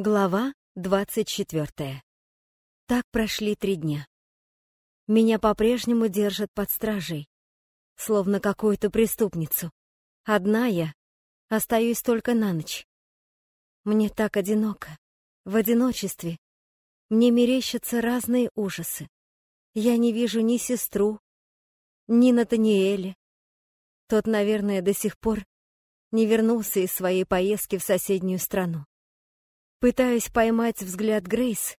Глава двадцать четвертая. Так прошли три дня. Меня по-прежнему держат под стражей, словно какую-то преступницу. Одна я, остаюсь только на ночь. Мне так одиноко, в одиночестве. Мне мерещатся разные ужасы. Я не вижу ни сестру, ни Натаниэля. Тот, наверное, до сих пор не вернулся из своей поездки в соседнюю страну. Пытаюсь поймать взгляд Грейс,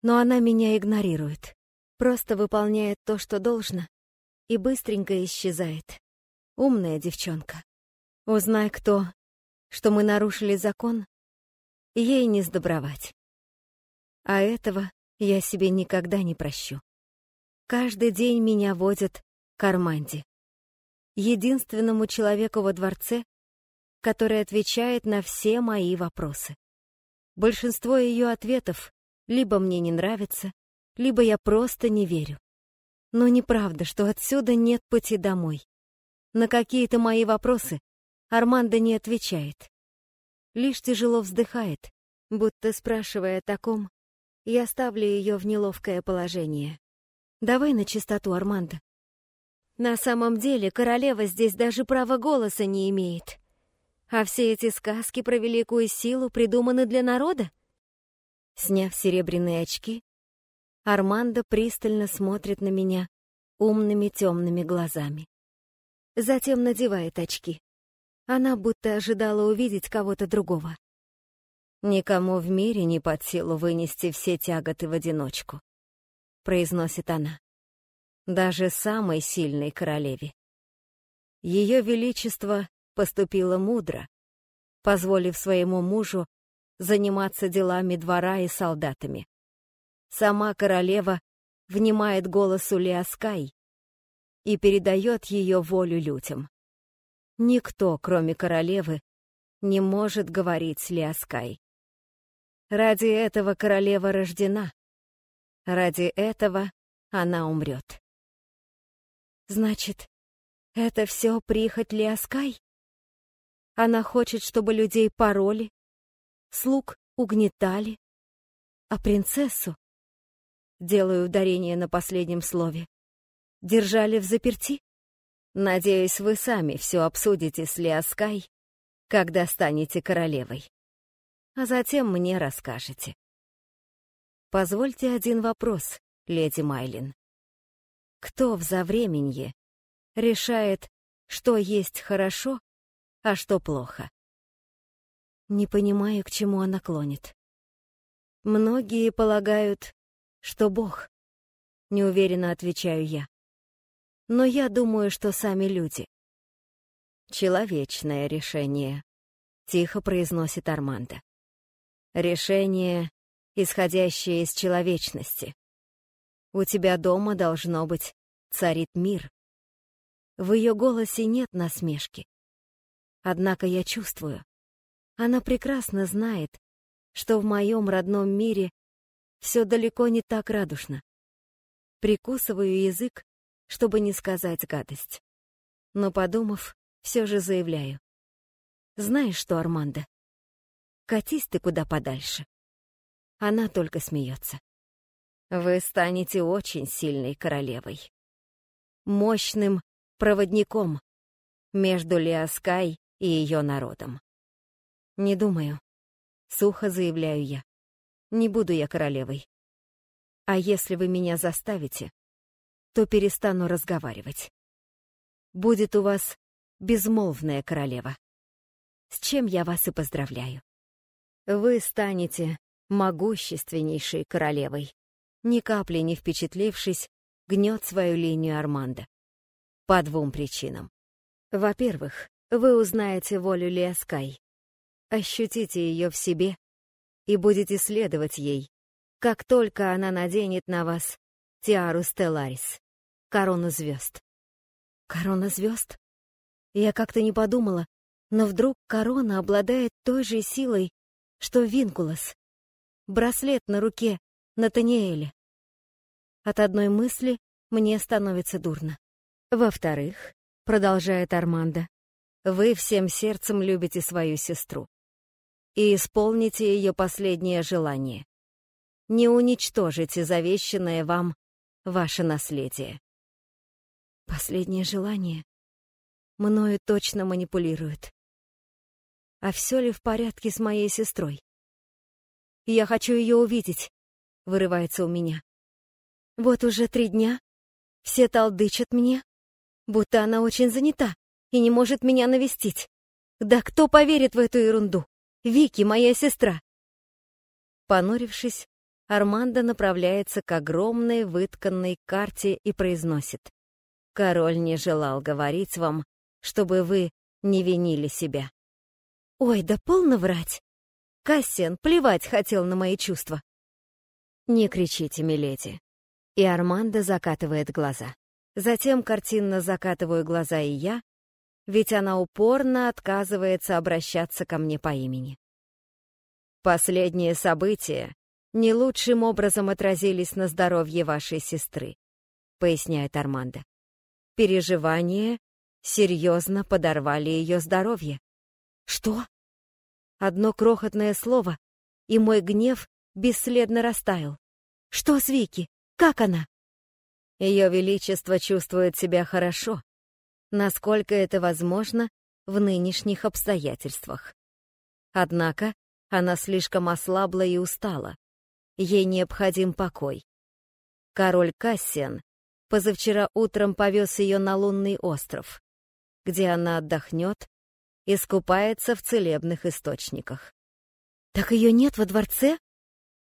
но она меня игнорирует. Просто выполняет то, что должно, и быстренько исчезает. Умная девчонка. Узнай кто, что мы нарушили закон, ей не сдобровать. А этого я себе никогда не прощу. Каждый день меня водят к Арманде, единственному человеку во дворце, который отвечает на все мои вопросы. Большинство ее ответов либо мне не нравится, либо я просто не верю. Но неправда, что отсюда нет пути домой. На какие-то мои вопросы Армандо не отвечает. Лишь тяжело вздыхает, будто спрашивая о таком, я ставлю ее в неловкое положение. Давай на чистоту, Армандо. На самом деле королева здесь даже права голоса не имеет. А все эти сказки про великую силу придуманы для народа? Сняв серебряные очки, Армандо пристально смотрит на меня умными темными глазами. Затем надевает очки. Она будто ожидала увидеть кого-то другого. «Никому в мире не под силу вынести все тяготы в одиночку», — произносит она. «Даже самой сильной королеве. Ее Величество поступила мудро, позволив своему мужу заниматься делами двора и солдатами. Сама королева внимает голосу Лиаскай и передает ее волю людям. Никто, кроме королевы, не может говорить с Лиаскай. Ради этого королева рождена. Ради этого она умрет. Значит, это все прихоть Лиаскай? Она хочет, чтобы людей пороли, слуг угнетали, а принцессу, делаю ударение на последнем слове, держали в заперти? Надеюсь, вы сами все обсудите с Лиаскай, когда станете королевой. А затем мне расскажете. Позвольте один вопрос, леди Майлин. Кто в завременье решает, что есть хорошо, а что плохо. Не понимаю, к чему она клонит. Многие полагают, что Бог. Неуверенно отвечаю я. Но я думаю, что сами люди. Человечное решение, тихо произносит Армандо. Решение, исходящее из человечности. У тебя дома должно быть царит мир. В ее голосе нет насмешки. Однако я чувствую, она прекрасно знает, что в моем родном мире все далеко не так радужно. Прикусываю язык, чтобы не сказать гадость. Но, подумав, все же заявляю. Знаешь что, Армандо? Катись ты куда подальше. Она только смеется. Вы станете очень сильной королевой. Мощным проводником между Лиаскай и ее народом. Не думаю. Сухо заявляю я. Не буду я королевой. А если вы меня заставите, то перестану разговаривать. Будет у вас безмолвная королева. С чем я вас и поздравляю. Вы станете могущественнейшей королевой. Ни капли не впечатлившись, гнет свою линию Армандо. По двум причинам. Во-первых, вы узнаете волю Лиаскай, ощутите ее в себе и будете следовать ей, как только она наденет на вас тиару Стелларис, корону звезд. Корона звезд? Я как-то не подумала, но вдруг корона обладает той же силой, что Винкулос, браслет на руке Натаниэля. От одной мысли мне становится дурно. Во-вторых, продолжает Армандо, вы всем сердцем любите свою сестру. И исполните ее последнее желание. Не уничтожите завещанное вам ваше наследие. Последнее желание. Мною точно манипулируют. А все ли в порядке с моей сестрой? Я хочу ее увидеть, вырывается у меня. Вот уже три дня все толдычат мне, будто она очень занята и не может меня навестить. Да кто поверит в эту ерунду? Вики, моя сестра. Понурившись, Армандо направляется к огромной вытканной карте и произносит. «Король не желал говорить вам, чтобы вы не винили себя». «Ой, да полно врать! Кассиан плевать хотел на мои чувства». «Не кричите, миледи». И Армандо закатывает глаза. Затем картинно закатываю глаза и я, ведь она упорно отказывается обращаться ко мне по имени. Последние события не лучшим образом отразились на здоровье вашей сестры, поясняет Армандо. Переживания серьезно подорвали ее здоровье. Что? Одно крохотное слово, и мой гнев бесследно растаял. Что с Вики? Как она? Ее Величество чувствует себя хорошо, насколько это возможно в нынешних обстоятельствах. Однако она слишком ослабла и устала, Ей необходим покой. Король Кассиан позавчера утром повез ее на лунный остров, где она отдохнет и скупается в целебных источниках. «Так ее нет во дворце?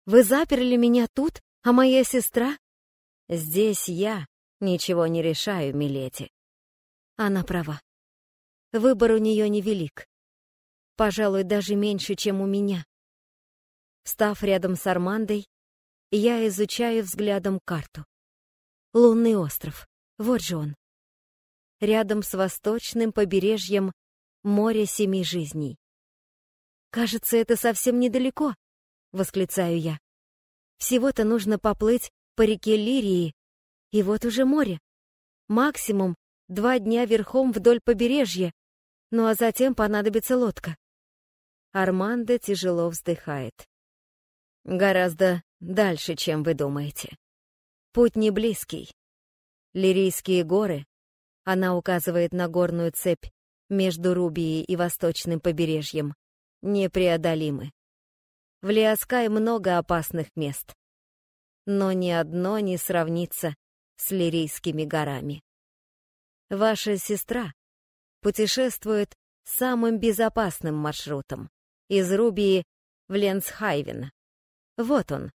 Вы заперли меня тут, а моя сестра?» «Здесь я ничего не решаю, Милети». Она права. Выбор у нее невелик. Пожалуй, даже меньше, чем у меня. Став рядом с Армандой, я изучаю взглядом карту. Лунный остров. Вот же он. Рядом с восточным побережьем море семи жизней. «Кажется, это совсем недалеко», — восклицаю я. «Всего-то нужно поплыть по реке Лирии, и вот уже море. Максимум два дня верхом вдоль побережья, ну а затем понадобится лодка». Армандо тяжело вздыхает. Гораздо дальше, чем вы думаете. Путь не близкий. Лирийские горы, она указывает на горную цепь между Рубией и восточным побережьем, непреодолимы. В Лиаскай много опасных мест, но ни одно не сравнится с Лирийскими горами. Ваша сестра путешествует самым безопасным маршрутом из Рубии в Ленсхайвен. Вот он,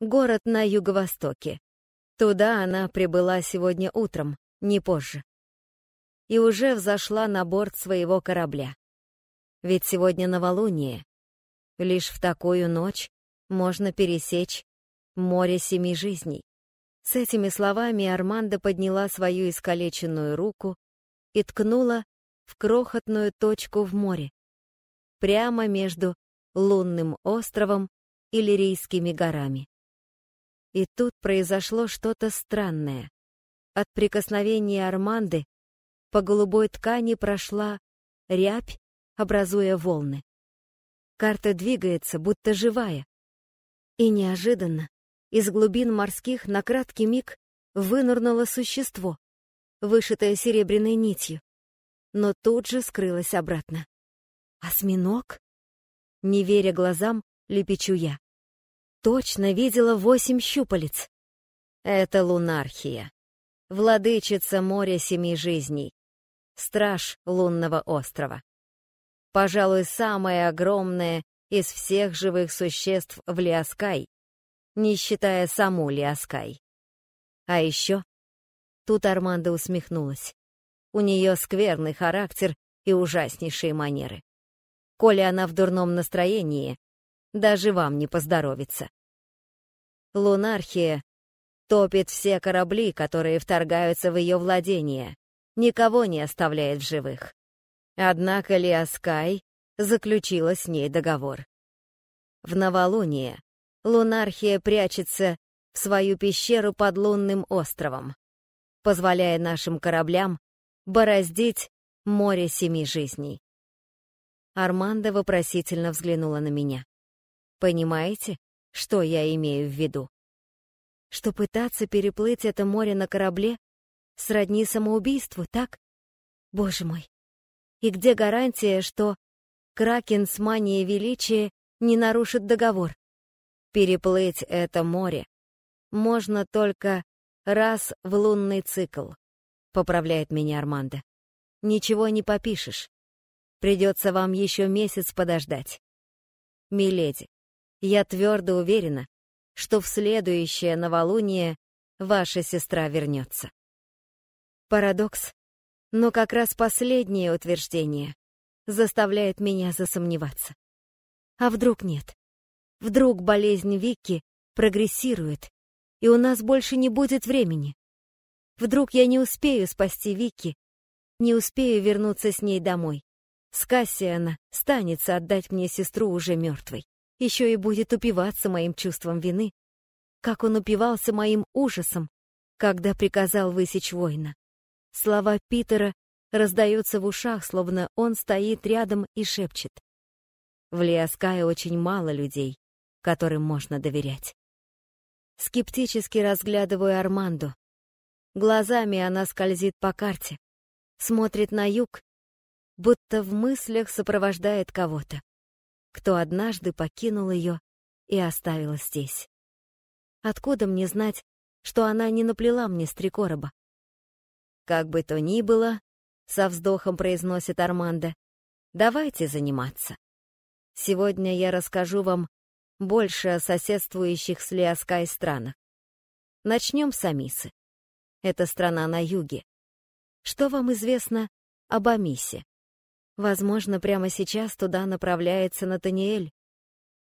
город на юго-востоке. Туда она прибыла сегодня утром, не позже. И уже взошла на борт своего корабля. Ведь сегодня новолуние. Лишь в такую ночь можно пересечь море семи жизней. С этими словами Армандо подняла свою искалеченную руку и ткнула в крохотную точку в море, прямо между лунным островом Иллирийскими горами. И тут произошло что-то странное. От прикосновения Арманды по голубой ткани прошла рябь, образуя волны. Карта двигается, будто живая. И неожиданно из глубин морских на краткий миг вынырнуло существо, вышитое серебряной нитью, но тут же скрылось обратно. «Осьминог?» Не веря глазам, лепечу я. Точно видела восемь щупалец. Это лунархия, владычица моря семи жизней, страж лунного острова. Пожалуй, самая огромная из всех живых существ в Лиаскай, не считая саму Лиаскай. А еще... Тут Армандо усмехнулась. У нее скверный характер и ужаснейшие манеры. Коли она в дурном настроении, даже вам не поздоровится. Лунархия топит все корабли, которые вторгаются в ее владение, никого не оставляет в живых. Однако Лиаскай заключила с ней договор. В новолуние Лунархия прячется в свою пещеру под лунным островом, позволяя нашим кораблям бороздить море семи жизней. Армандо вопросительно взглянула на меня. Понимаете, что я имею в виду? Что пытаться переплыть это море на корабле сродни самоубийству, так? Боже мой. И где гарантия, что Кракен с манией величия не нарушит договор? Переплыть это море можно только раз в лунный цикл, поправляет меня Армандо. Ничего не попишешь. Придется вам еще месяц подождать. Миледи, я твердо уверена, что в следующее новолуние ваша сестра вернется. Парадокс, но как раз последнее утверждение заставляет меня засомневаться. А вдруг нет? Вдруг болезнь Вики прогрессирует, и у нас больше не будет времени? Вдруг я не успею спасти Вики, не успею вернуться с ней домой? С Кассиана станется отдать мне сестру уже мертвой. Еще и будет упиваться моим чувством вины, как он упивался моим ужасом, когда приказал высечь воина. Слова Питера раздаются в ушах, словно он стоит рядом и шепчет. В Лиаскае очень мало людей, которым можно доверять. Скептически разглядываю Арманду. Глазами она скользит по карте, смотрит на юг будто в мыслях сопровождает кого-то, кто однажды покинул ее и оставил здесь. Откуда мне знать, что она не наплела мне стрекороба? Как бы то ни было, со вздохом произносит Армандо, давайте заниматься. Сегодня я расскажу вам больше о соседствующих с Лиаскай странах. Начнем с Амисы. Это страна на юге. Что вам известно об Амисе? Возможно, прямо сейчас туда направляется Натаниэль.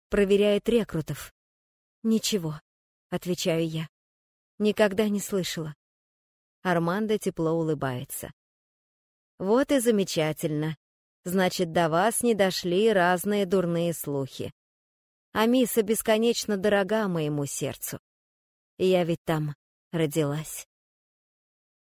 Проверяет рекрутов. Ничего, отвечаю я. Никогда не слышала. Армандо тепло улыбается. Вот и замечательно. Значит, до вас не дошли разные дурные слухи. А Миса бесконечно дорога моему сердцу. Я ведь там родилась.